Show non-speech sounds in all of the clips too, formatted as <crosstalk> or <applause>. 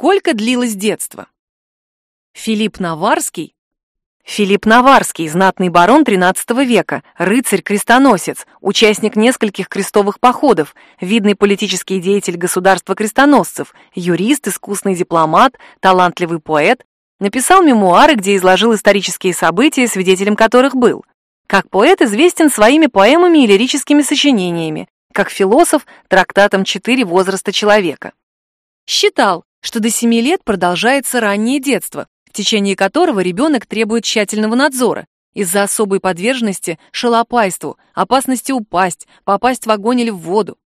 Сколько длилось детство? Филипп Наварский Филипп Наварский, знатный барон XIII века, рыцарь-крестоносец, участник нескольких крестовых походов, видный политический деятель государства крестоносцев, юрист, искусный дипломат, талантливый поэт, написал мемуары, где изложил исторические события, свидетелем которых был. Как поэт известен своими поэмами и лирическими сочинениями, как философ трактатом «Четыре возраста человека». Считал, что до семи лет продолжается раннее детство, в течение которого ребенок требует тщательного надзора из-за особой подверженности шалопайству, опасности упасть, попасть в огонь или в воду.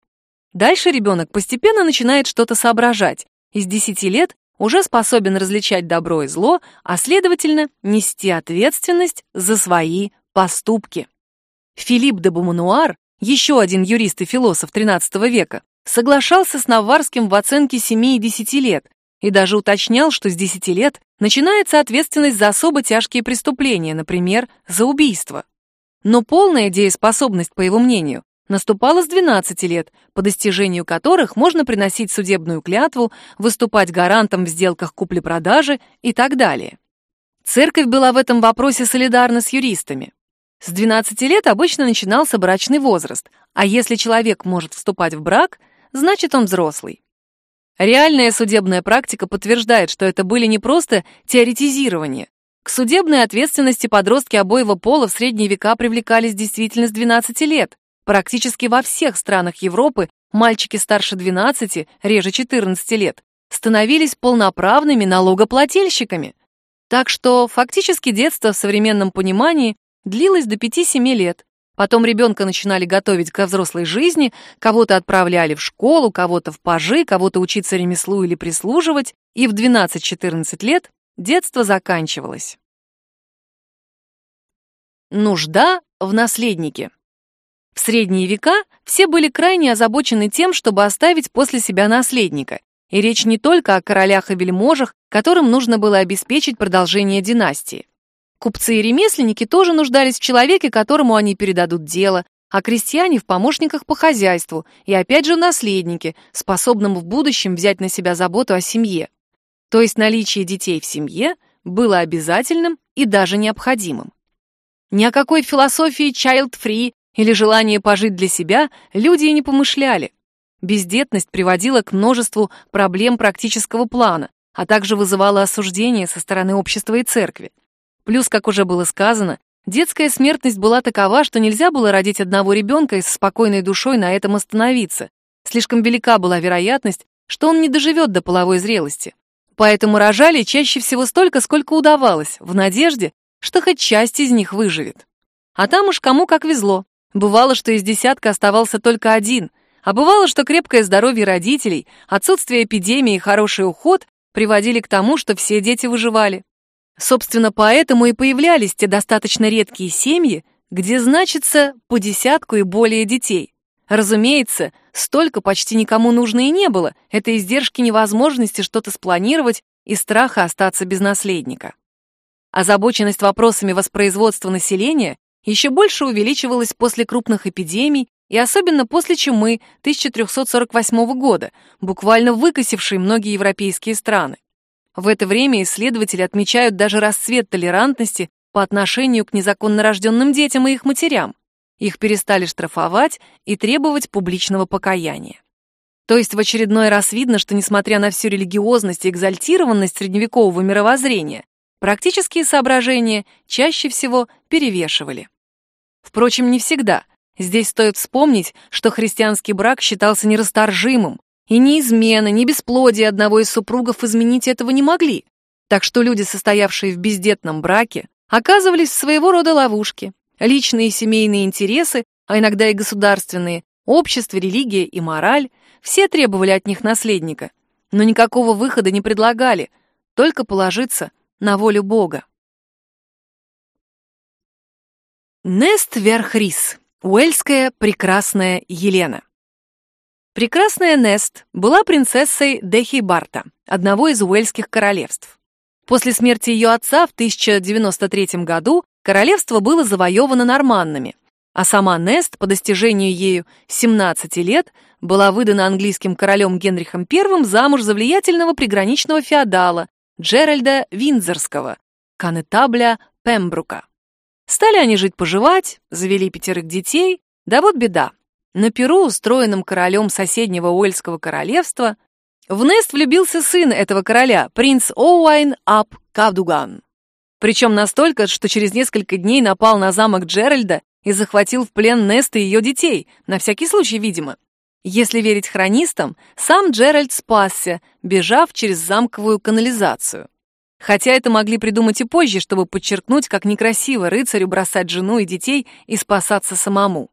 Дальше ребенок постепенно начинает что-то соображать, и с 10 лет уже способен различать добро и зло, а следовательно, нести ответственность за свои поступки. Филипп де Бумануар, еще один юрист и философ XIII века, соглашался с Наварским в оценке 7 и 10 лет, и даже уточнял, что с 10 лет начинается ответственность за особо тяжкие преступления, например, за убийство. Но полная дееспособность, по его мнению, наступала с 12 лет, по достижению которых можно приносить судебную клятву, выступать гарантом в сделках купли-продажи и так далее. Церковь была в этом вопросе солидарна с юристами. С 12 лет обычно начинался брачный возраст, а если человек может вступать в брак, значит он взрослый. Реальная судебная практика подтверждает, что это были не просто теоретизирования. К судебной ответственности подростки обоего пола в средние века привлекались действительно с 12 лет. Практически во всех странах Европы мальчики старше 12, реже 14 лет, становились полноправными налогоплательщиками. Так что фактически детство в современном понимании длилось до 5-7 лет, Потом ребенка начинали готовить ко взрослой жизни, кого-то отправляли в школу, кого-то в пажи, кого-то учиться ремеслу или прислуживать, и в 12-14 лет детство заканчивалось. Нужда в наследнике. В средние века все были крайне озабочены тем, чтобы оставить после себя наследника. И речь не только о королях и вельможах, которым нужно было обеспечить продолжение династии. Купцы и ремесленники тоже нуждались в человеке, которому они передадут дело, а крестьяне в помощниках по хозяйству и опять же в наследнике, способном в будущем взять на себя заботу о семье. То есть наличие детей в семье было обязательным и даже необходимым. Ни о какой философии child-free или желании пожить для себя люди и не помышляли. Бездетность приводила к множеству проблем практического плана, а также вызывала осуждение со стороны общества и церкви. Плюс, как уже было сказано, детская смертность была такова, что нельзя было родить одного ребенка и со спокойной душой на этом остановиться. Слишком велика была вероятность, что он не доживет до половой зрелости. Поэтому рожали чаще всего столько, сколько удавалось, в надежде, что хоть часть из них выживет. А там уж кому как везло. Бывало, что из десятка оставался только один, а бывало, что крепкое здоровье родителей, отсутствие эпидемии и хороший уход приводили к тому, что все дети выживали. Собственно, поэтому и появлялись те достаточно редкие семьи, где значится по десятку и более детей. Разумеется, столько почти никому нужно и не было. Это издержки невозможности что-то спланировать и страха остаться без наследника. Озабоченность вопросами воспроизводства населения еще больше увеличивалась после крупных эпидемий и особенно после чумы 1348 года, буквально выкосившей многие европейские страны. В это время исследователи отмечают даже расцвет толерантности по отношению к незаконно рожденным детям и их матерям. Их перестали штрафовать и требовать публичного покаяния. То есть в очередной раз видно, что несмотря на всю религиозность и экзальтированность средневекового мировоззрения, практические соображения чаще всего перевешивали. Впрочем, не всегда. Здесь стоит вспомнить, что христианский брак считался нерасторжимым, и ни измена, ни бесплодие одного из супругов изменить этого не могли. Так что люди, состоявшие в бездетном браке, оказывались в своего рода ловушке. Личные и семейные интересы, а иногда и государственные, общество, религия и мораль, все требовали от них наследника, но никакого выхода не предлагали, только положиться на волю Бога. Нест Верхрис, уэльская прекрасная Елена. Прекрасная Нест была принцессой Дехибарта, одного из уэльских королевств. После смерти ее отца в 1093 году королевство было завоевано норманнами, а сама Нест по достижению ею 17 лет была выдана английским королем Генрихом I замуж за влиятельного приграничного феодала Джеральда Виндзорского, канетабля Пембрука. Стали они жить-поживать, завели пятерых детей, да вот беда. На Перу, устроенном королем соседнего Уэльского королевства, в Нест влюбился сын этого короля, принц Оуайн Ап Кавдуган. Причем настолько, что через несколько дней напал на замок Джеральда и захватил в плен Нест и ее детей, на всякий случай, видимо. Если верить хронистам, сам Джеральд спасся, бежав через замковую канализацию. Хотя это могли придумать и позже, чтобы подчеркнуть, как некрасиво рыцарю бросать жену и детей и спасаться самому.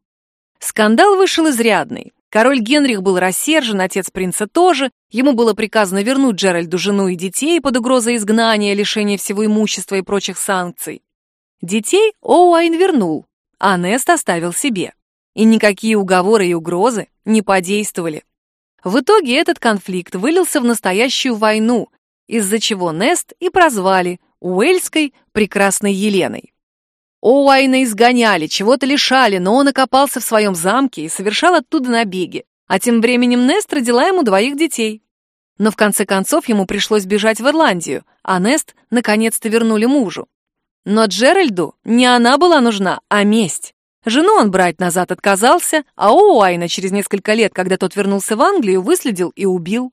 Скандал вышел изрядный. Король Генрих был рассержен, отец принца тоже. Ему было приказано вернуть Джеральду жену и детей под угрозой изгнания, лишения всего имущества и прочих санкций. Детей Оуайн вернул, а Нест оставил себе. И никакие уговоры и угрозы не подействовали. В итоге этот конфликт вылился в настоящую войну, из-за чего Нест и прозвали Уэльской прекрасной Еленой. Оуайна изгоняли, чего-то лишали, но он окопался в своем замке и совершал оттуда набеги. А тем временем Нест родила ему двоих детей. Но в конце концов ему пришлось бежать в Ирландию, а Нест наконец-то вернули мужу. Но Джеральду не она была нужна, а месть. Жену он брать назад отказался, а Оуайна через несколько лет, когда тот вернулся в Англию, выследил и убил.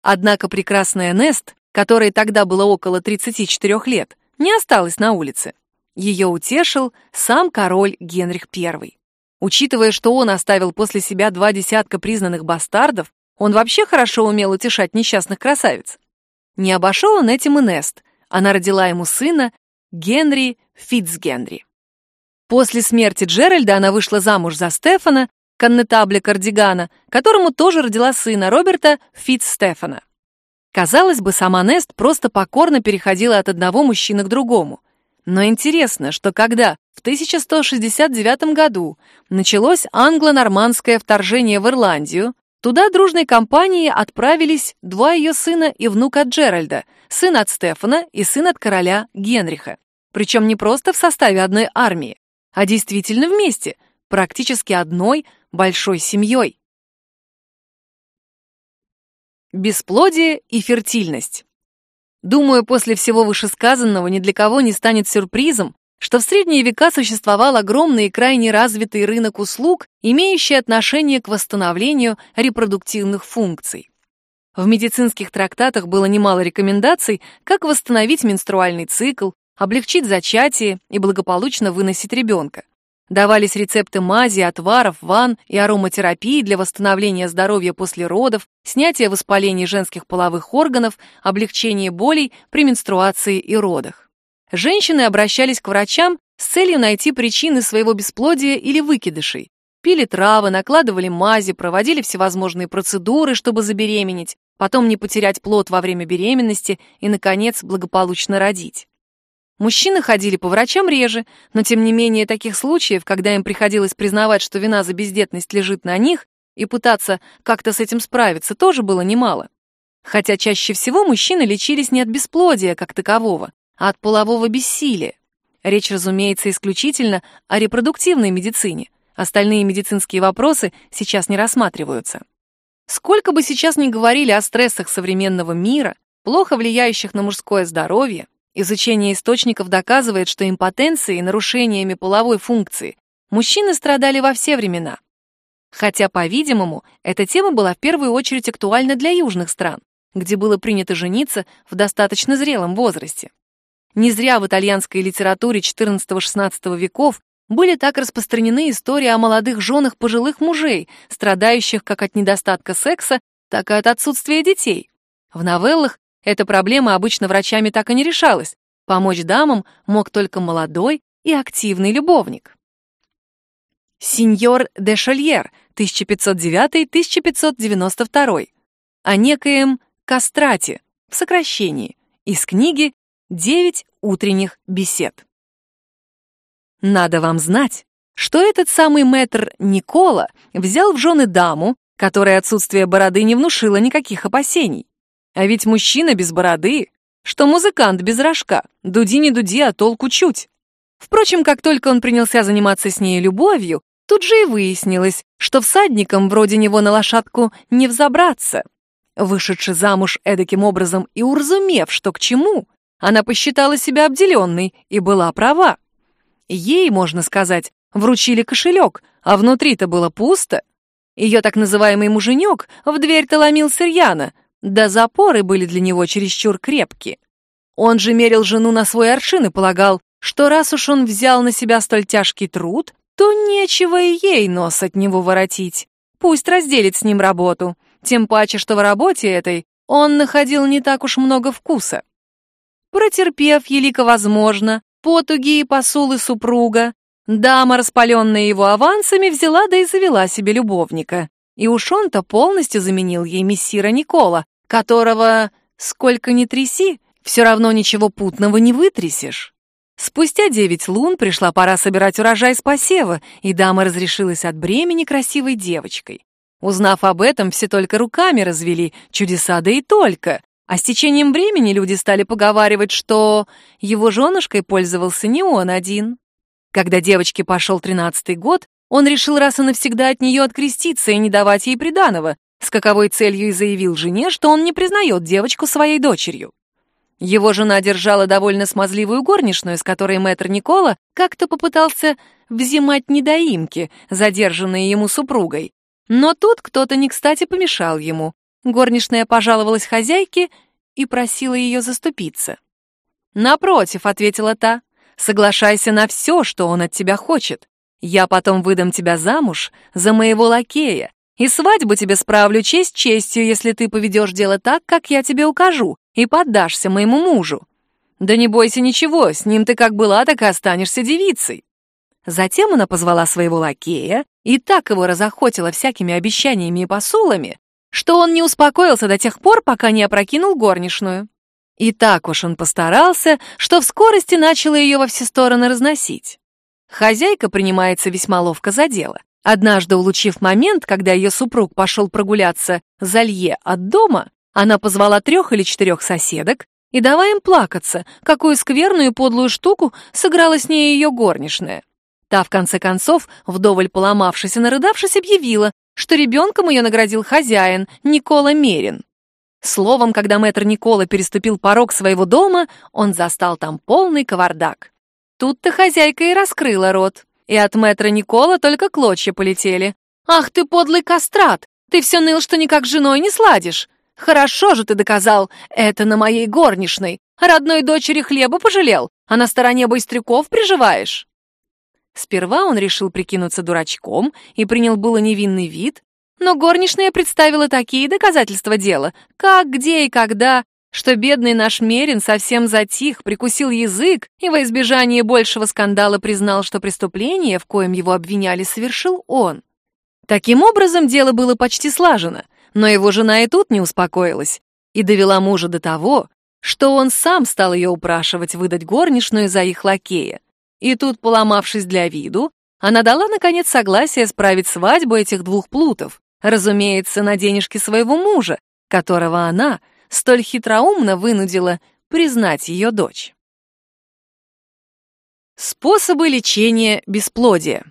Однако прекрасная Нест, которой тогда было около 34 лет, не осталась на улице. Ее утешил сам король Генрих I. Учитывая, что он оставил после себя два десятка признанных бастардов, он вообще хорошо умел утешать несчастных красавиц. Не обошел он этим и Нест. Она родила ему сына Генри Фитцгенри. После смерти Джеральда она вышла замуж за Стефана, коннетабля Кардигана, которому тоже родила сына Роберта Фитц-Стефана. Казалось бы, сама Нест просто покорно переходила от одного мужчины к другому. Но интересно, что когда в 1169 году началось англо-нормандское вторжение в Ирландию, туда дружной компанией отправились два ее сына и внук от Джеральда, сын от Стефана и сын от короля Генриха. Причем не просто в составе одной армии, а действительно вместе, практически одной большой семьей. Бесплодие и фертильность. Думаю, после всего вышесказанного ни для кого не станет сюрпризом, что в средние века существовал огромный и крайне развитый рынок услуг, имеющий отношение к восстановлению репродуктивных функций. В медицинских трактатах было немало рекомендаций, как восстановить менструальный цикл, облегчить зачатие и благополучно выносить ребенка. Давались рецепты мази, отваров, ванн и ароматерапии для восстановления здоровья после родов, снятия воспалений женских половых органов, облегчения болей при менструации и родах. Женщины обращались к врачам с целью найти причины своего бесплодия или выкидышей. Пили травы, накладывали мази, проводили всевозможные процедуры, чтобы забеременеть, потом не потерять плод во время беременности и, наконец, благополучно родить. Мужчины ходили по врачам реже, но тем не менее таких случаев, когда им приходилось признавать, что вина за бездетность лежит на них, и пытаться как-то с этим справиться, тоже было немало. Хотя чаще всего мужчины лечились не от бесплодия как такового, а от полового бессилия. Речь, разумеется, исключительно о репродуктивной медицине. Остальные медицинские вопросы сейчас не рассматриваются. Сколько бы сейчас ни говорили о стрессах современного мира, плохо влияющих на мужское здоровье, Изучение источников доказывает, что импотенцией и нарушениями половой функции мужчины страдали во все времена. Хотя, по-видимому, эта тема была в первую очередь актуальна для южных стран, где было принято жениться в достаточно зрелом возрасте. Не зря в итальянской литературе XIV-XVI веков были так распространены истории о молодых женах пожилых мужей, страдающих как от недостатка секса, так и от отсутствия детей. В новеллах эта проблема обычно врачами так и не решалась. Помочь дамам мог только молодой и активный любовник. Сеньор де Шольер, 1509-1592, о некоем Кастрате, в сокращении, из книги «Девять утренних бесед». Надо вам знать, что этот самый мэтр Никола взял в жены даму, которой отсутствие бороды не внушило никаких опасений. А ведь мужчина без бороды, что музыкант без рожка, дуди не дуди, а толку чуть. Впрочем, как только он принялся заниматься с ней любовью, Тут же и выяснилось, что всадникам вроде него на лошадку не взобраться. Вышедши замуж эдаким образом и уразумев, что к чему, она посчитала себя обделенной и была права. Ей, можно сказать, вручили кошелек, а внутри-то было пусто. Ее так называемый муженек в дверь-то ломился рьяно, да запоры были для него чересчур крепкие. Он же мерил жену на свой аршин и полагал, что раз уж он взял на себя столь тяжкий труд, то нечего и ей нос от него воротить. Пусть разделит с ним работу, тем паче, что в работе этой он находил не так уж много вкуса. Протерпев елико возможно, потуги и посулы супруга, дама, распаленная его авансами, взяла да и завела себе любовника. И уж он-то полностью заменил ей мессира Никола, которого, сколько ни тряси, все равно ничего путного не вытрясешь. Спустя девять лун пришла пора собирать урожай с посева, и дама разрешилась от бремени красивой девочкой. Узнав об этом, все только руками развели, чудеса да и только. А с течением времени люди стали поговаривать, что его женушкой пользовался не он один. Когда девочке пошел тринадцатый год, он решил раз и навсегда от нее откреститься и не давать ей приданого, с каковой целью и заявил жене, что он не признает девочку своей дочерью. Его жена держала довольно смазливую горничную, с которой мэтр Никола как-то попытался взимать недоимки, задержанные ему супругой. Но тут кто-то не кстати помешал ему. Горничная пожаловалась хозяйке и просила ее заступиться. «Напротив», — ответила та, — «соглашайся на все, что он от тебя хочет. Я потом выдам тебя замуж за моего лакея, и свадьбу тебе справлю честь честью, если ты поведешь дело так, как я тебе укажу, и поддашься моему мужу. Да не бойся ничего, с ним ты как была, так и останешься девицей. Затем она позвала своего лакея и так его разохотила всякими обещаниями и посулами, что он не успокоился до тех пор, пока не опрокинул горничную. И так уж он постарался, что в скорости начала ее во все стороны разносить. Хозяйка принимается весьма ловко за дело. Однажды, улучив момент, когда ее супруг пошел прогуляться за лье от дома, она позвала трех или четырех соседок и давая им плакаться, какую скверную и подлую штуку сыграла с ней ее горничная. Та, в конце концов, вдоволь поломавшись и нарыдавшись, объявила, что ребенком ее наградил хозяин Никола Мерин. Словом, когда мэтр Никола переступил порог своего дома, он застал там полный кавардак. Тут-то хозяйка и раскрыла рот, и от мэтра Никола только клочья полетели. «Ах ты, подлый кастрат! Ты все ныл, что никак с женой не сладишь! Хорошо же ты доказал, это на моей горничной. Родной дочери хлеба пожалел, а на стороне быстряков приживаешь. Сперва он решил прикинуться дурачком и принял было невинный вид, но горничная представила такие доказательства дела, как, где и когда, что бедный наш Мерин совсем затих, прикусил язык и во избежание большего скандала признал, что преступление, в коем его обвиняли, совершил он. Таким образом, дело было почти слажено — но его жена и тут не успокоилась и довела мужа до того, что он сам стал ее упрашивать выдать горничную за их лакея. И тут, поломавшись для виду, она дала, наконец, согласие справить свадьбу этих двух плутов, разумеется, на денежки своего мужа, которого она столь хитроумно вынудила признать ее дочь. Способы лечения бесплодия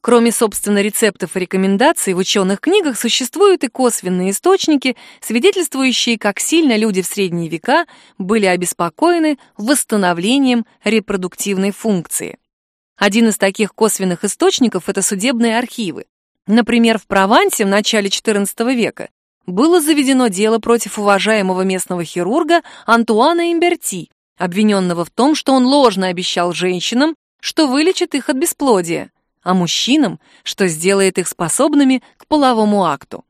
Кроме, собственно, рецептов и рекомендаций, в ученых книгах существуют и косвенные источники, свидетельствующие, как сильно люди в средние века были обеспокоены восстановлением репродуктивной функции. Один из таких косвенных источников — это судебные архивы. Например, в Провансе в начале XIV века было заведено дело против уважаемого местного хирурга Антуана Имберти, обвиненного в том, что он ложно обещал женщинам, что вылечит их от бесплодия а мужчинам, что сделает их способными к половому акту.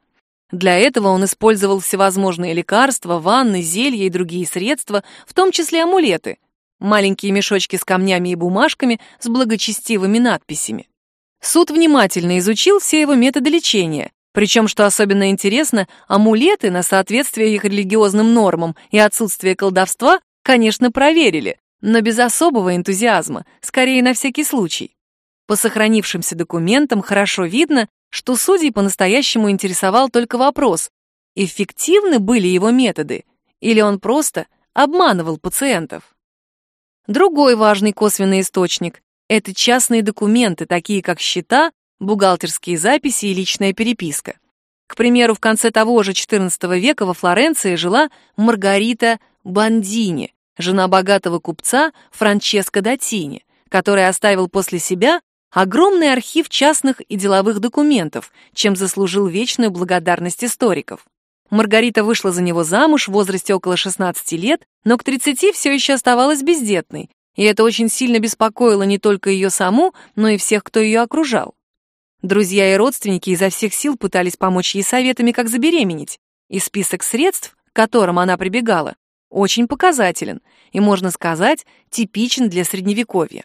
Для этого он использовал всевозможные лекарства, ванны, зелья и другие средства, в том числе амулеты, маленькие мешочки с камнями и бумажками с благочестивыми надписями. Суд внимательно изучил все его методы лечения, причем, что особенно интересно, амулеты на соответствие их религиозным нормам и отсутствие колдовства, конечно, проверили, но без особого энтузиазма, скорее на всякий случай. По сохранившимся документам хорошо видно, что судей по-настоящему интересовал только вопрос, эффективны были его методы или он просто обманывал пациентов. Другой важный косвенный источник — это частные документы, такие как счета, бухгалтерские записи и личная переписка. К примеру, в конце того же XIV века во Флоренции жила Маргарита Бандини, жена богатого купца Франческо Датини, который оставил после себя огромный архив частных и деловых документов, чем заслужил вечную благодарность историков. Маргарита вышла за него замуж в возрасте около 16 лет, но к 30 все еще оставалась бездетной, и это очень сильно беспокоило не только ее саму, но и всех, кто ее окружал. Друзья и родственники изо всех сил пытались помочь ей советами, как забеременеть, и список средств, к которым она прибегала, очень показателен и, можно сказать, типичен для Средневековья.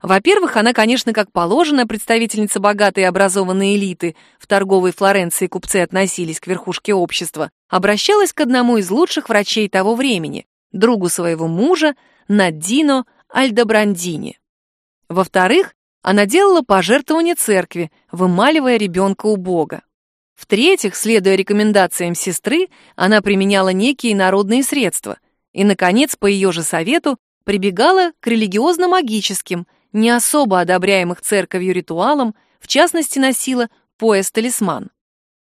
Во-первых, она, конечно, как положено, представительница богатой и образованной элиты, в торговой Флоренции купцы относились к верхушке общества, обращалась к одному из лучших врачей того времени, другу своего мужа, Наддино Альдобрандини. Во-вторых, она делала пожертвования церкви, вымаливая ребенка у Бога. В-третьих, следуя рекомендациям сестры, она применяла некие народные средства. И, наконец, по ее же совету, прибегала к религиозно-магическим – не особо одобряемых церковью ритуалам, в частности носила пояс-талисман.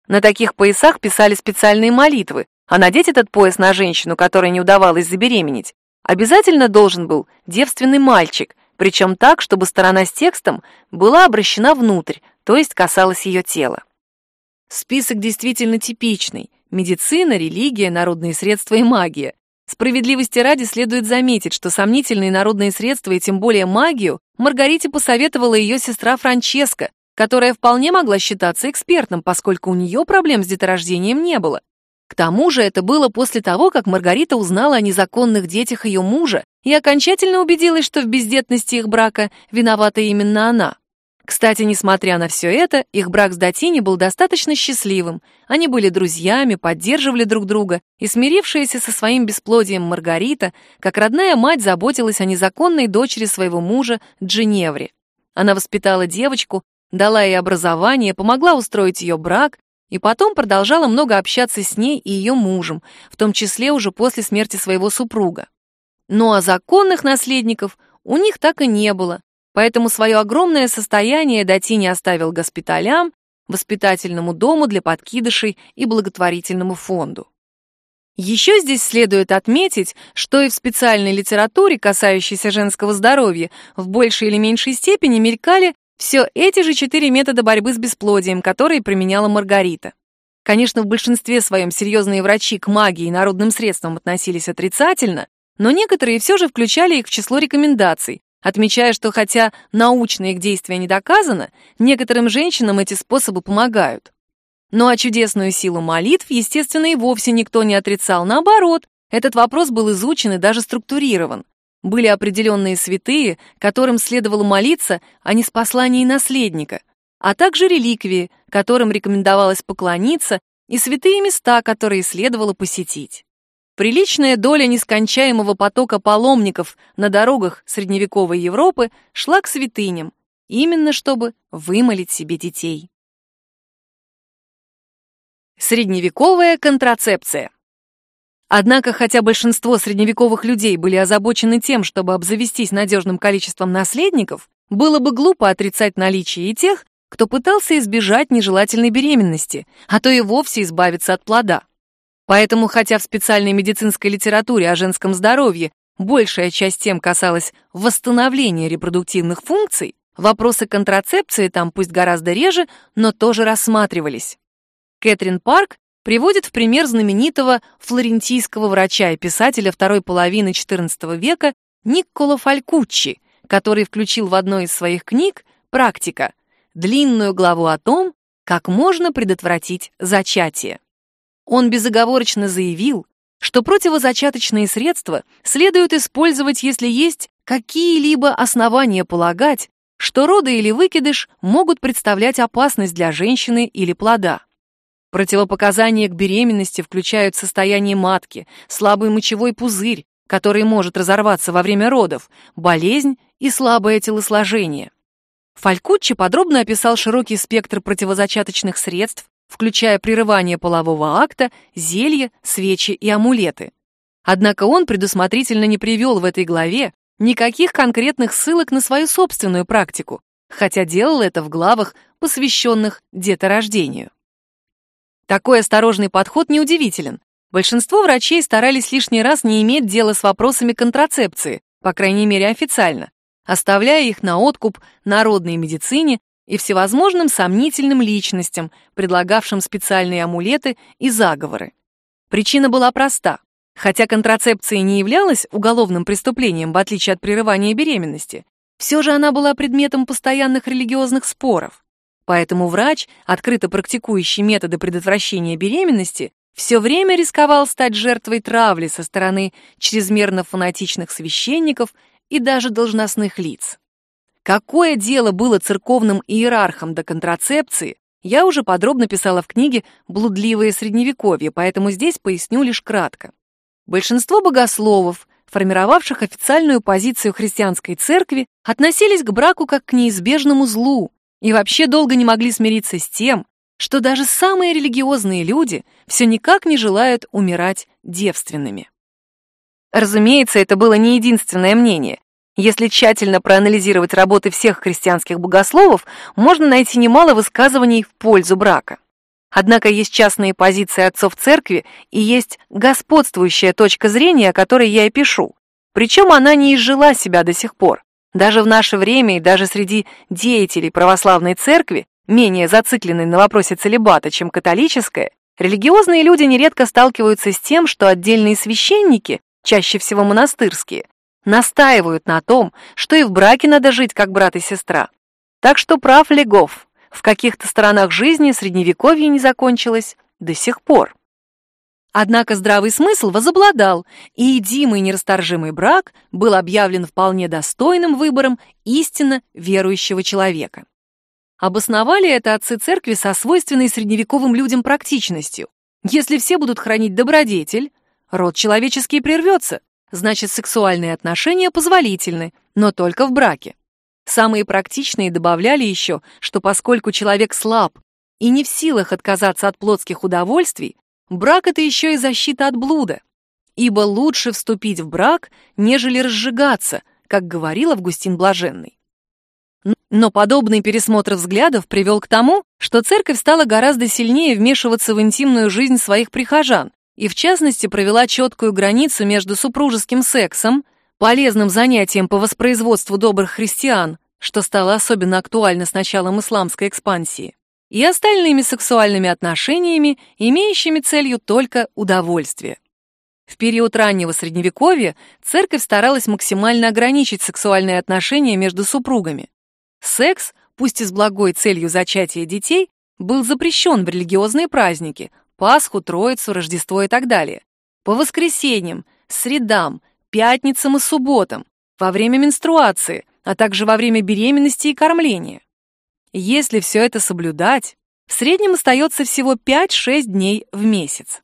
На таких поясах писали специальные молитвы, а надеть этот пояс на женщину, которой не удавалось забеременеть, обязательно должен был девственный мальчик, причем так, чтобы сторона с текстом была обращена внутрь, то есть касалась ее тела. Список действительно типичный. Медицина, религия, народные средства и магия. Справедливости ради следует заметить, что сомнительные народные средства и тем более магию Маргарите посоветовала ее сестра Франческа, которая вполне могла считаться экспертом, поскольку у нее проблем с деторождением не было. К тому же это было после того, как Маргарита узнала о незаконных детях ее мужа и окончательно убедилась, что в бездетности их брака виновата именно она. Кстати, несмотря на все это, их брак с Датини был достаточно счастливым. Они были друзьями, поддерживали друг друга, и смирившаяся со своим бесплодием Маргарита, как родная мать, заботилась о незаконной дочери своего мужа Джиневре. Она воспитала девочку, дала ей образование, помогла устроить ее брак, и потом продолжала много общаться с ней и ее мужем, в том числе уже после смерти своего супруга. Ну а законных наследников у них так и не было, Поэтому свое огромное состояние Датини оставил госпиталям, воспитательному дому для подкидышей и благотворительному фонду. Еще здесь следует отметить, что и в специальной литературе, касающейся женского здоровья, в большей или меньшей степени мелькали все эти же четыре метода борьбы с бесплодием, которые применяла Маргарита. Конечно, в большинстве своем серьезные врачи к магии и народным средствам относились отрицательно, но некоторые все же включали их в число рекомендаций, отмечая, что хотя научно их действие не доказано, некоторым женщинам эти способы помогают. Ну а чудесную силу молитв, естественно, и вовсе никто не отрицал. Наоборот, этот вопрос был изучен и даже структурирован. Были определенные святые, которым следовало молиться, а не с посланием наследника, а также реликвии, которым рекомендовалось поклониться, и святые места, которые следовало посетить. Приличная доля нескончаемого потока паломников на дорогах средневековой Европы шла к святыням, именно чтобы вымолить себе детей. Средневековая контрацепция. Однако, хотя большинство средневековых людей были озабочены тем, чтобы обзавестись надежным количеством наследников, было бы глупо отрицать наличие и тех, кто пытался избежать нежелательной беременности, а то и вовсе избавиться от плода. Поэтому, хотя в специальной медицинской литературе о женском здоровье большая часть тем касалась восстановления репродуктивных функций, вопросы контрацепции там пусть гораздо реже, но тоже рассматривались. Кэтрин Парк приводит в пример знаменитого флорентийского врача и писателя второй половины XIV века Никколо Фалькуччи, который включил в одной из своих книг «Практика» длинную главу о том, как можно предотвратить зачатие. Он безоговорочно заявил, что противозачаточные средства следует использовать, если есть какие-либо основания полагать, что роды или выкидыш могут представлять опасность для женщины или плода. Противопоказания к беременности включают состояние матки, слабый мочевой пузырь, который может разорваться во время родов, болезнь и слабое телосложение. Фалькуччи подробно описал широкий спектр противозачаточных средств, включая прерывание полового акта, зелья, свечи и амулеты. Однако он предусмотрительно не привел в этой главе никаких конкретных ссылок на свою собственную практику, хотя делал это в главах, посвященных деторождению. Такой осторожный подход неудивителен. Большинство врачей старались лишний раз не иметь дела с вопросами контрацепции, по крайней мере официально, оставляя их на откуп народной медицине и всевозможным сомнительным личностям, предлагавшим специальные амулеты и заговоры. Причина была проста. Хотя контрацепция не являлась уголовным преступлением, в отличие от прерывания беременности, все же она была предметом постоянных религиозных споров. Поэтому врач, открыто практикующий методы предотвращения беременности, все время рисковал стать жертвой травли со стороны чрезмерно фанатичных священников и даже должностных лиц. Какое дело было церковным иерархам до контрацепции, я уже подробно писала в книге «Блудливое средневековье», поэтому здесь поясню лишь кратко. Большинство богословов, формировавших официальную позицию христианской церкви, относились к браку как к неизбежному злу и вообще долго не могли смириться с тем, что даже самые религиозные люди все никак не желают умирать девственными. Разумеется, это было не единственное мнение. Если тщательно проанализировать работы всех христианских богословов, можно найти немало высказываний в пользу брака. Однако есть частные позиции отцов церкви и есть господствующая точка зрения, о которой я и пишу. Причем она не изжила себя до сих пор. Даже в наше время и даже среди деятелей православной церкви, менее зацикленной на вопросе целебата, чем католическая, религиозные люди нередко сталкиваются с тем, что отдельные священники, чаще всего монастырские, настаивают на том, что и в браке надо жить как брат и сестра. Так что прав Легов, в каких-то сторонах жизни средневековье не закончилось до сих пор. Однако здравый смысл возобладал, и едимый нерасторжимый брак был объявлен вполне достойным выбором истинно верующего человека. Обосновали это отцы церкви со свойственной средневековым людям практичностью. Если все будут хранить добродетель, род человеческий прервется, значит, сексуальные отношения позволительны, но только в браке. Самые практичные добавляли еще, что поскольку человек слаб и не в силах отказаться от плотских удовольствий, брак — это еще и защита от блуда. Ибо лучше вступить в брак, нежели разжигаться, как говорил Августин Блаженный. Но подобный пересмотр взглядов привел к тому, что церковь стала гораздо сильнее вмешиваться в интимную жизнь своих прихожан и, в частности, провела четкую границу между супружеским сексом, полезным занятием по воспроизводству добрых христиан, что стало особенно актуально с началом исламской экспансии, и остальными сексуальными отношениями, имеющими целью только удовольствие. В период раннего Средневековья церковь старалась максимально ограничить сексуальные отношения между супругами. Секс, пусть и с благой целью зачатия детей, был запрещен в религиозные праздники – Пасху, Троицу, Рождество и так далее. По воскресеньям, средам, пятницам и субботам, во время менструации, а также во время беременности и кормления. Если все это соблюдать, в среднем остается всего 5-6 дней в месяц.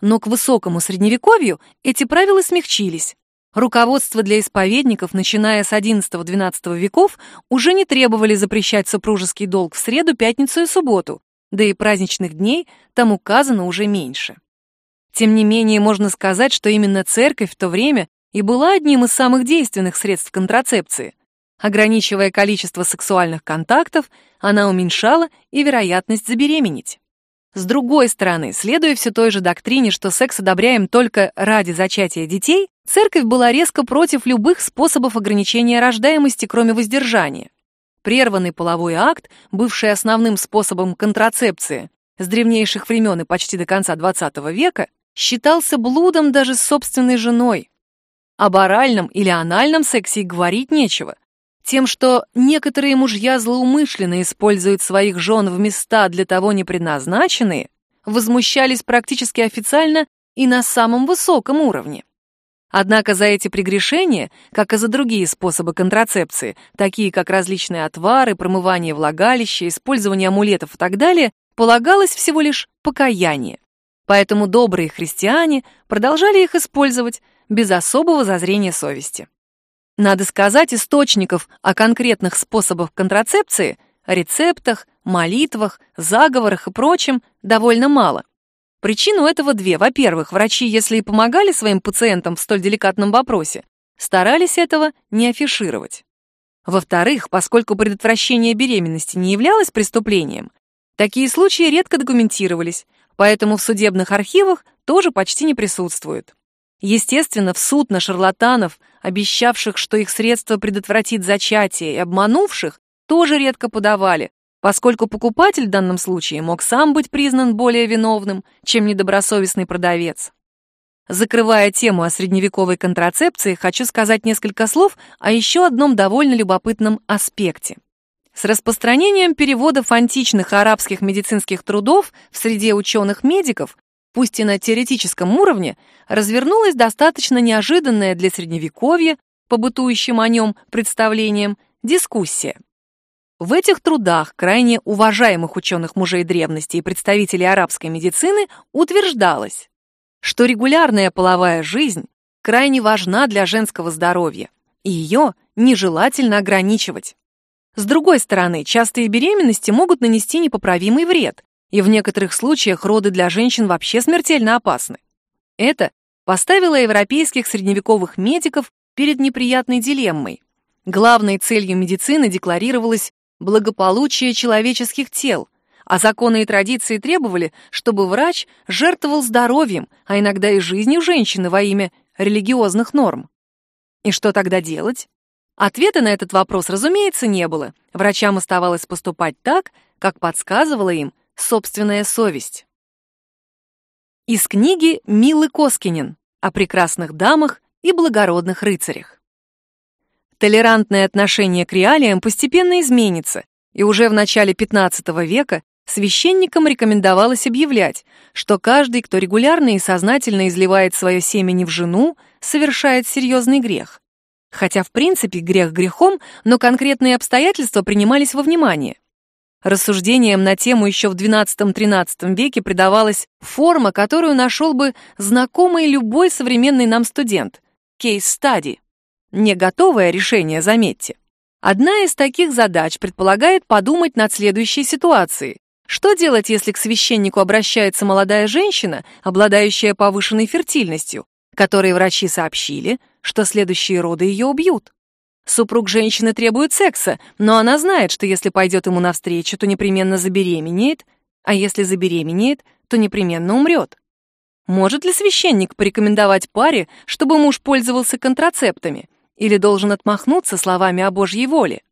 Но к высокому средневековью эти правила смягчились. Руководство для исповедников, начиная с XI-XII веков, уже не требовали запрещать супружеский долг в среду, пятницу и субботу, да и праздничных дней там указано уже меньше. Тем не менее, можно сказать, что именно церковь в то время и была одним из самых действенных средств контрацепции. Ограничивая количество сексуальных контактов, она уменьшала и вероятность забеременеть. С другой стороны, следуя все той же доктрине, что секс одобряем только ради зачатия детей, церковь была резко против любых способов ограничения рождаемости, кроме воздержания. Прерванный половой акт, бывший основным способом контрацепции с древнейших времен и почти до конца XX века, считался блудом даже с собственной женой. Об оральном или анальном сексе говорить нечего. Тем, что некоторые мужья злоумышленно используют своих жен в места для того не предназначенные, возмущались практически официально и на самом высоком уровне. Однако за эти прегрешения, как и за другие способы контрацепции, такие как различные отвары, промывание влагалища, использование амулетов и так далее, полагалось всего лишь покаяние. Поэтому добрые христиане продолжали их использовать, без особого зазрения совести. Надо сказать, источников о конкретных способах контрацепции, рецептах, молитвах, заговорах и прочем довольно мало. Причину этого две. Во-первых, врачи, если и помогали своим пациентам в столь деликатном вопросе, старались этого не афишировать. Во-вторых, поскольку предотвращение беременности не являлось преступлением, такие случаи редко документировались, поэтому в судебных архивах тоже почти не присутствуют. Естественно, в суд на шарлатанов, обещавших, что их средство предотвратит зачатие, и обманувших, тоже редко подавали, поскольку покупатель в данном случае мог сам быть признан более виновным, чем недобросовестный продавец. Закрывая тему о средневековой контрацепции, хочу сказать несколько слов о еще одном довольно любопытном аспекте. С распространением переводов античных арабских медицинских трудов в среде ученых-медиков, пусть и на теоретическом уровне, развернулась достаточно неожиданная для Средневековья, по бытующим о нем представлениям, дискуссия. В этих трудах крайне уважаемых ученых мужей древности и представителей арабской медицины утверждалось, что регулярная половая жизнь крайне важна для женского здоровья, и ее нежелательно ограничивать. С другой стороны, частые беременности могут нанести непоправимый вред, и в некоторых случаях роды для женщин вообще смертельно опасны. Это поставило европейских средневековых медиков перед неприятной дилеммой. Главной целью медицины декларировалось благополучие человеческих тел, а законы и традиции требовали, чтобы врач жертвовал здоровьем, а иногда и жизнью женщины во имя религиозных норм. И что тогда делать? Ответа на этот вопрос, разумеется, не было. Врачам оставалось поступать так, как подсказывала им собственная совесть. Из книги Милы Коскинин о прекрасных дамах и благородных рыцарях. Толерантное отношение к реалиям постепенно изменится, и уже в начале XV века священникам рекомендовалось объявлять, что каждый, кто регулярно и сознательно изливает свое семя не в жену, совершает серьезный грех. Хотя, в принципе, грех грехом, но конкретные обстоятельства принимались во внимание. Рассуждениям на тему еще в XII-XIII веке придавалась форма, которую нашел бы знакомый любой современный нам студент – кейс-стади. Не готовое решение, заметьте. Одна из таких задач предполагает подумать над следующей ситуацией. Что делать, если к священнику обращается молодая женщина, обладающая повышенной фертильностью, которой врачи сообщили, что следующие роды ее убьют? Супруг женщины требует секса, но она знает, что если пойдет ему навстречу, то непременно забеременеет, а если забеременеет, то непременно умрет. Может ли священник порекомендовать паре, чтобы муж пользовался контрацептами, или должен отмахнуться словами о Божьей воле?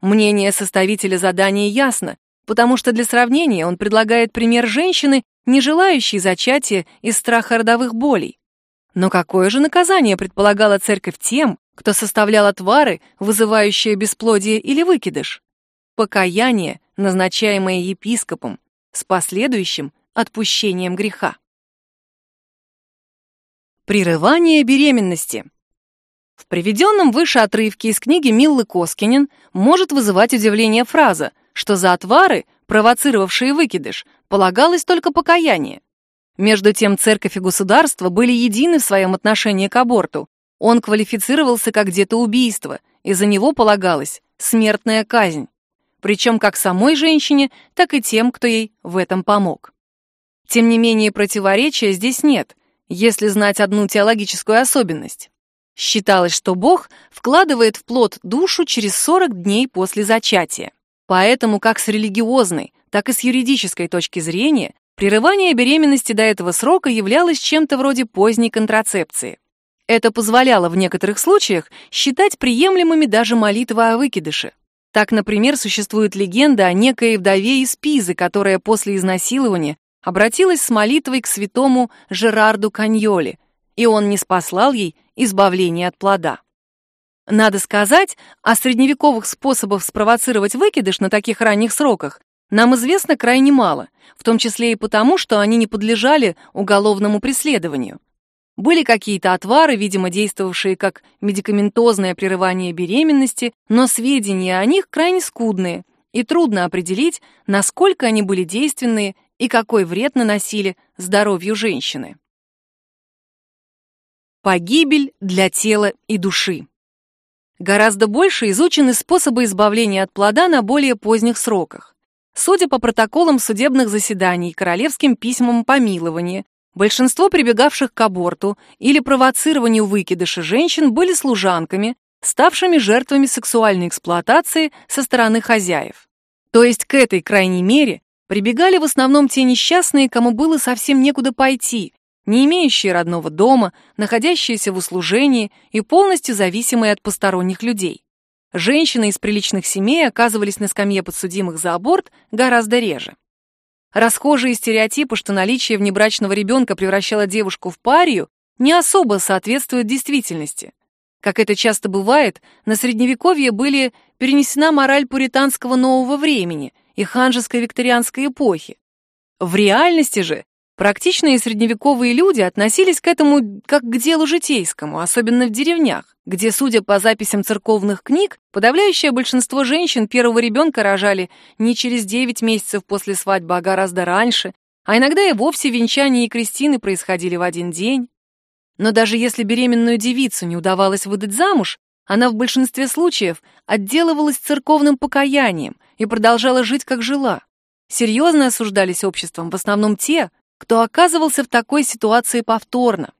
Мнение составителя задания ясно, потому что для сравнения он предлагает пример женщины, не желающей зачатия из страха родовых болей. Но какое же наказание предполагала церковь тем, кто составлял отвары, вызывающие бесплодие или выкидыш? Покаяние, назначаемое епископом, с последующим отпущением греха. Прерывание беременности. В приведенном выше отрывке из книги Миллы Коскинин может вызывать удивление фраза, что за отвары, провоцировавшие выкидыш, полагалось только покаяние. Между тем церковь и государство были едины в своем отношении к аборту. Он квалифицировался как где-то убийство, и за него полагалась смертная казнь. Причем как самой женщине, так и тем, кто ей в этом помог. Тем не менее, противоречия здесь нет, если знать одну теологическую особенность. Считалось, что Бог вкладывает в плод душу через 40 дней после зачатия. Поэтому как с религиозной, так и с юридической точки зрения прерывание беременности до этого срока являлось чем-то вроде поздней контрацепции. Это позволяло в некоторых случаях считать приемлемыми даже молитвы о выкидыше. Так, например, существует легенда о некой вдове из Пизы, которая после изнасилования обратилась с молитвой к святому Жерарду Каньоли, и он не спаслал ей избавление от плода. Надо сказать, о средневековых способах спровоцировать выкидыш на таких ранних сроках нам известно крайне мало, в том числе и потому, что они не подлежали уголовному преследованию. Были какие-то отвары, видимо, действовавшие как медикаментозное прерывание беременности, но сведения о них крайне скудные, и трудно определить, насколько они были действенные и какой вред наносили здоровью женщины. Погибель для тела и души. Гораздо больше изучены способы избавления от плода на более поздних сроках. Судя по протоколам судебных заседаний и королевским письмам помилования, большинство прибегавших к аборту или провоцированию выкидыша женщин были служанками, ставшими жертвами сексуальной эксплуатации со стороны хозяев. То есть к этой крайней мере прибегали в основном те несчастные, кому было совсем некуда пойти, не имеющие родного дома, находящиеся в услужении и полностью зависимые от посторонних людей. Женщины из приличных семей оказывались на скамье подсудимых за аборт гораздо реже. Расхожие стереотипы, что наличие внебрачного ребенка превращало девушку в парию, не особо соответствуют действительности. Как это часто бывает, на Средневековье были перенесена мораль пуританского нового времени и ханжеской викторианской эпохи. В реальности же Практичные средневековые люди относились к этому как к делу житейскому, особенно в деревнях, где, судя по записям церковных книг, подавляющее большинство женщин первого ребенка рожали не через 9 месяцев после свадьбы, а гораздо раньше, а иногда и вовсе венчания и крестины происходили в один день. Но даже если беременную девицу не удавалось выдать замуж, она в большинстве случаев отделывалась церковным покаянием и продолжала жить, как жила. Серьезно осуждались обществом в основном те, кто оказывался в такой ситуации повторно.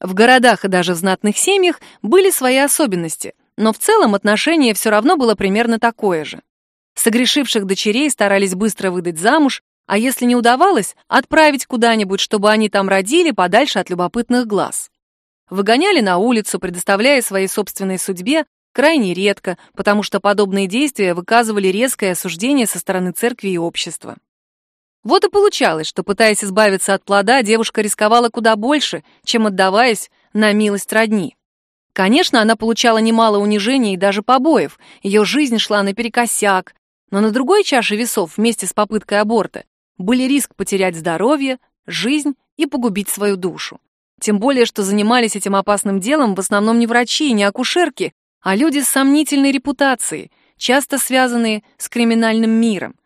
В городах и даже в знатных семьях были свои особенности, но в целом отношение все равно было примерно такое же. Согрешивших дочерей старались быстро выдать замуж, а если не удавалось, отправить куда-нибудь, чтобы они там родили подальше от любопытных глаз. Выгоняли на улицу, предоставляя своей собственной судьбе, крайне редко, потому что подобные действия выказывали резкое осуждение со стороны церкви и общества. Вот и получалось, что, пытаясь избавиться от плода, девушка рисковала куда больше, чем отдаваясь на милость родни. Конечно, она получала немало унижений и даже побоев, ее жизнь шла наперекосяк, но на другой чаше весов вместе с попыткой аборта были риск потерять здоровье, жизнь и погубить свою душу. Тем более, что занимались этим опасным делом в основном не врачи и не акушерки, а люди с сомнительной репутацией, часто связанные с криминальным миром.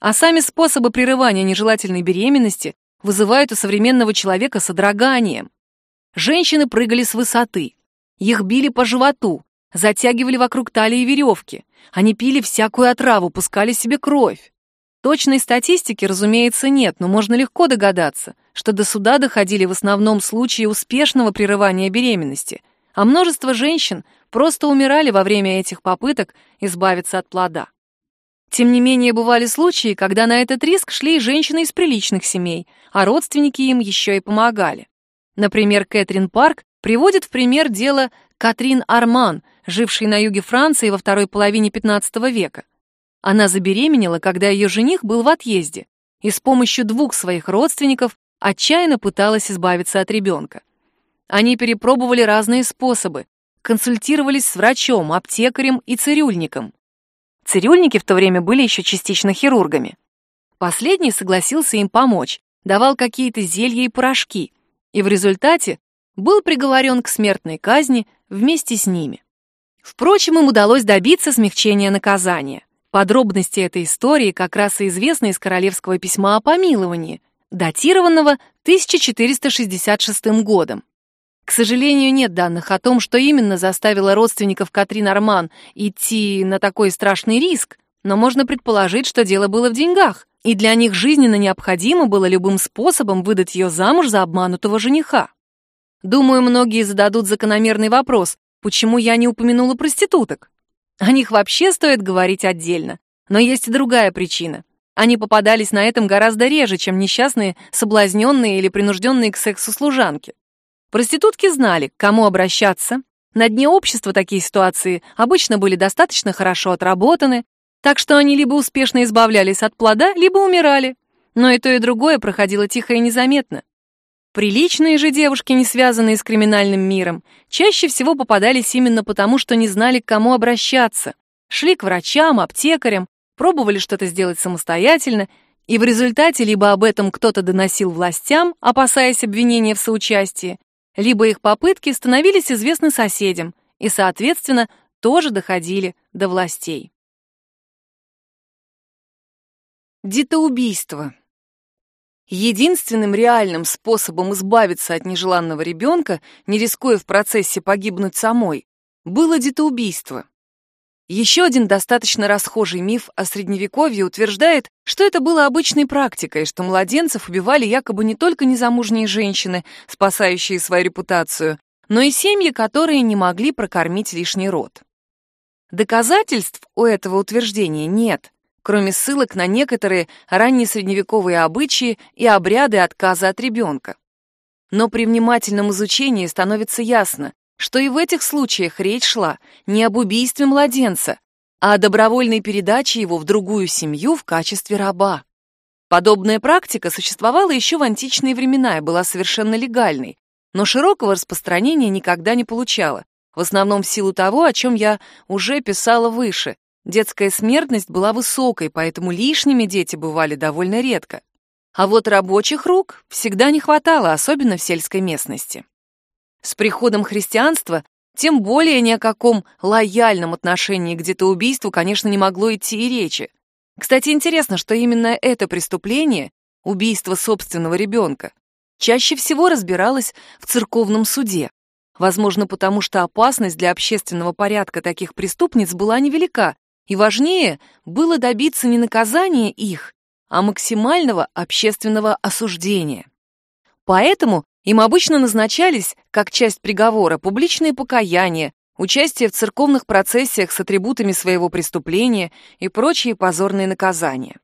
А сами способы прерывания нежелательной беременности вызывают у современного человека содрогание. Женщины прыгали с высоты, их били по животу, затягивали вокруг талии веревки, они пили всякую отраву, пускали себе кровь. Точной статистики, разумеется, нет, но можно легко догадаться, что до суда доходили в основном случаи успешного прерывания беременности, а множество женщин просто умирали во время этих попыток избавиться от плода. Тем не менее, бывали случаи, когда на этот риск шли женщины из приличных семей, а родственники им еще и помогали. Например, Кэтрин Парк приводит в пример дело Катрин Арман, жившей на юге Франции во второй половине XV века. Она забеременела, когда ее жених был в отъезде, и с помощью двух своих родственников отчаянно пыталась избавиться от ребенка. Они перепробовали разные способы, консультировались с врачом, аптекарем и цирюльником. Цирюльники в то время были еще частично хирургами. Последний согласился им помочь, давал какие-то зелья и порошки, и в результате был приговорен к смертной казни вместе с ними. Впрочем, им удалось добиться смягчения наказания. Подробности этой истории как раз и известны из королевского письма о помиловании, датированного 1466 годом. К сожалению, нет данных о том, что именно заставило родственников Катрин Арман идти на такой страшный риск, но можно предположить, что дело было в деньгах, и для них жизненно необходимо было любым способом выдать ее замуж за обманутого жениха. Думаю, многие зададут закономерный вопрос, почему я не упомянула проституток? О них вообще стоит говорить отдельно. Но есть и другая причина. Они попадались на этом гораздо реже, чем несчастные, соблазненные или принужденные к сексу служанки. Проститутки знали, к кому обращаться. На дне общества такие ситуации обычно были достаточно хорошо отработаны, так что они либо успешно избавлялись от плода, либо умирали. Но и то, и другое проходило тихо и незаметно. Приличные же девушки, не связанные с криминальным миром, чаще всего попадались именно потому, что не знали, к кому обращаться. Шли к врачам, аптекарям, пробовали что-то сделать самостоятельно, и в результате либо об этом кто-то доносил властям, опасаясь обвинения в соучастии, либо их попытки становились известны соседям и, соответственно, тоже доходили до властей. Детоубийство. Единственным реальным способом избавиться от нежеланного ребенка, не рискуя в процессе погибнуть самой, было детоубийство. Еще один достаточно расхожий миф о Средневековье утверждает, что это было обычной практикой, что младенцев убивали якобы не только незамужние женщины, спасающие свою репутацию, но и семьи, которые не могли прокормить лишний род. Доказательств у этого утверждения нет, кроме ссылок на некоторые ранние средневековые обычаи и обряды отказа от ребенка. Но при внимательном изучении становится ясно, что и в этих случаях речь шла не об убийстве младенца, а о добровольной передаче его в другую семью в качестве раба. Подобная практика существовала еще в античные времена и была совершенно легальной, но широкого распространения никогда не получала, в основном в силу того, о чем я уже писала выше. Детская смертность была высокой, поэтому лишними дети бывали довольно редко. А вот рабочих рук всегда не хватало, особенно в сельской местности. С приходом христианства тем более ни о каком лояльном отношении к детоубийству, конечно, не могло идти и речи. Кстати, интересно, что именно это преступление, убийство собственного ребенка, чаще всего разбиралось в церковном суде. Возможно, потому что опасность для общественного порядка таких преступниц была невелика, и важнее было добиться не наказания их, а максимального общественного осуждения. Поэтому им обычно назначались, как часть приговора, публичные покаяния, участие в церковных процессиях с атрибутами своего преступления и прочие позорные наказания.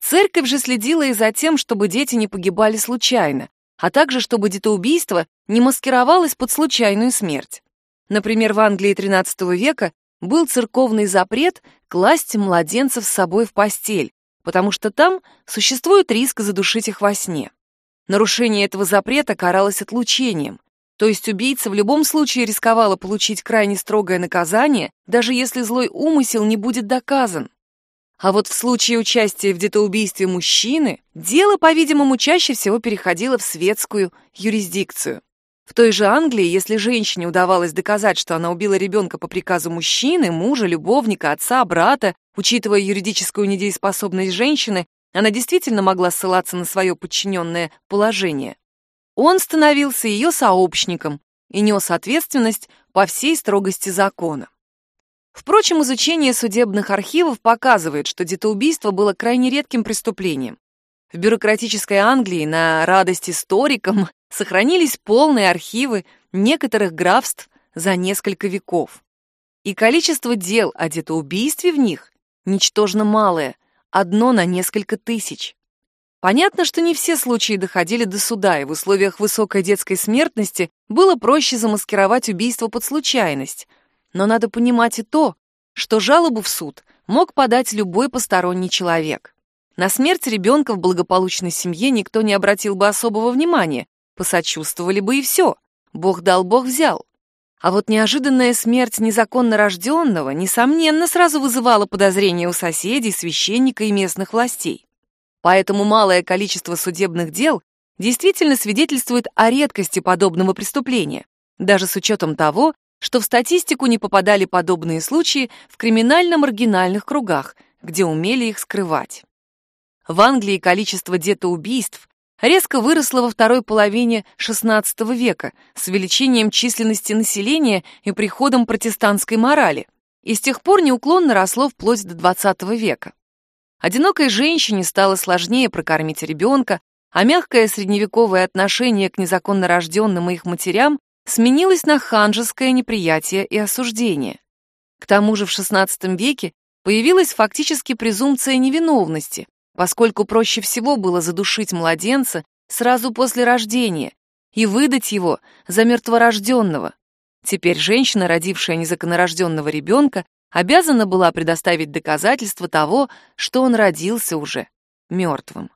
Церковь же следила и за тем, чтобы дети не погибали случайно, а также чтобы детоубийство не маскировалось под случайную смерть. Например, в Англии XIII века был церковный запрет класть младенцев с собой в постель, потому что там существует риск задушить их во сне. Нарушение этого запрета каралось отлучением, то есть убийца в любом случае рисковала получить крайне строгое наказание, даже если злой умысел не будет доказан. А вот в случае участия в детоубийстве мужчины, дело, по-видимому, чаще всего переходило в светскую юрисдикцию. В той же Англии, если женщине удавалось доказать, что она убила ребенка по приказу мужчины, мужа, любовника, отца, брата, учитывая юридическую недееспособность женщины, она действительно могла ссылаться на свое подчиненное положение. Он становился ее сообщником и нес ответственность по всей строгости закона. Впрочем, изучение судебных архивов показывает, что детоубийство было крайне редким преступлением. В бюрократической Англии на радость историкам <laughs> сохранились полные архивы некоторых графств за несколько веков. И количество дел о детоубийстве в них ничтожно малое, одно на несколько тысяч. Понятно, что не все случаи доходили до суда, и в условиях высокой детской смертности было проще замаскировать убийство под случайность. Но надо понимать и то, что жалобу в суд мог подать любой посторонний человек. На смерть ребенка в благополучной семье никто не обратил бы особого внимания, посочувствовали бы и все. Бог дал, Бог взял. А вот неожиданная смерть незаконно рожденного, несомненно, сразу вызывала подозрения у соседей, священника и местных властей. Поэтому малое количество судебных дел действительно свидетельствует о редкости подобного преступления, даже с учетом того, что в статистику не попадали подобные случаи в криминально-маргинальных кругах, где умели их скрывать. В Англии количество детоубийств резко выросла во второй половине XVI века с увеличением численности населения и приходом протестантской морали, и с тех пор неуклонно росло вплоть до XX века. Одинокой женщине стало сложнее прокормить ребенка, а мягкое средневековое отношение к незаконно рожденным и их матерям сменилось на ханжеское неприятие и осуждение. К тому же в XVI веке появилась фактически презумпция невиновности, поскольку проще всего было задушить младенца сразу после рождения и выдать его за мертворожденного. Теперь женщина, родившая незаконнорожденного ребенка, обязана была предоставить доказательства того, что он родился уже мертвым.